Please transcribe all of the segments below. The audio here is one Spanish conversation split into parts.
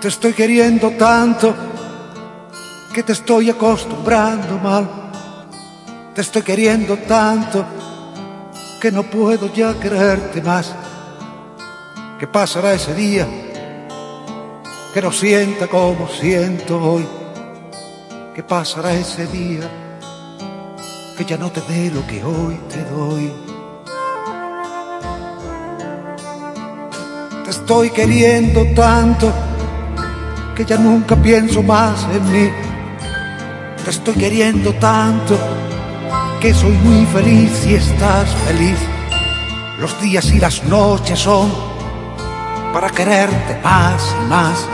Te estoy queriendo tanto que te estoy acostumbrando mal. Te estoy queriendo tanto que no puedo ya quererte más. ¿Qué pasará ese día? Que no sienta como siento hoy. ¿Qué pasará ese día? Que ya no te dé lo que hoy te doy. Te estoy queriendo tanto que ya nunca pienso más en mí. Te estoy queriendo tanto que soy muy feliz y estás feliz. Los días y las noches son para quererte más y más.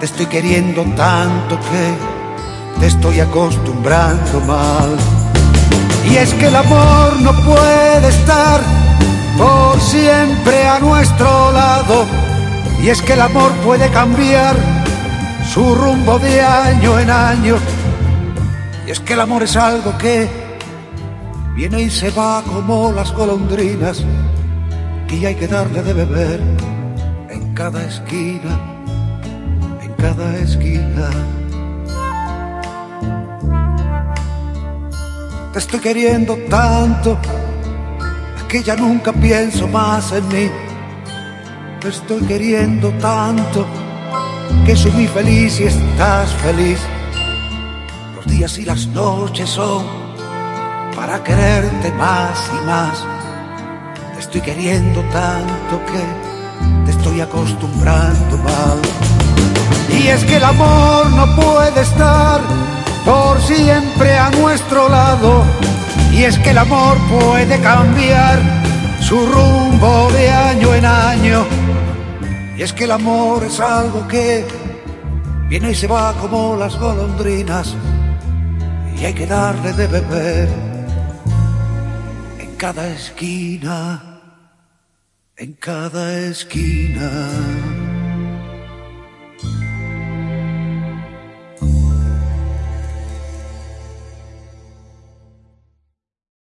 Te estoy queriendo tanto que te estoy acostumbrando mal. Y es que el amor no puede estar por siempre a nuestro y es que el amor puede cambiar su rumbo de año en año. Y es que el amor es algo que viene y se va como las golondrinas. Y hay que darle de beber en cada esquina, en cada esquina. Te estoy queriendo tanto que ya nunca pienso más en mí te estoy queriendo tanto que soy muy feliz y estás feliz. Los días y las noches son para quererte más y más. Te estoy queriendo tanto que te estoy acostumbrando mal. Y es que el amor no puede estar por siempre a nuestro lado. Y es que el amor puede cambiar su rumbo de año en año y es que el amor es algo que viene y se va como las golondrinas y hay que darle de beber en cada esquina, en cada esquina.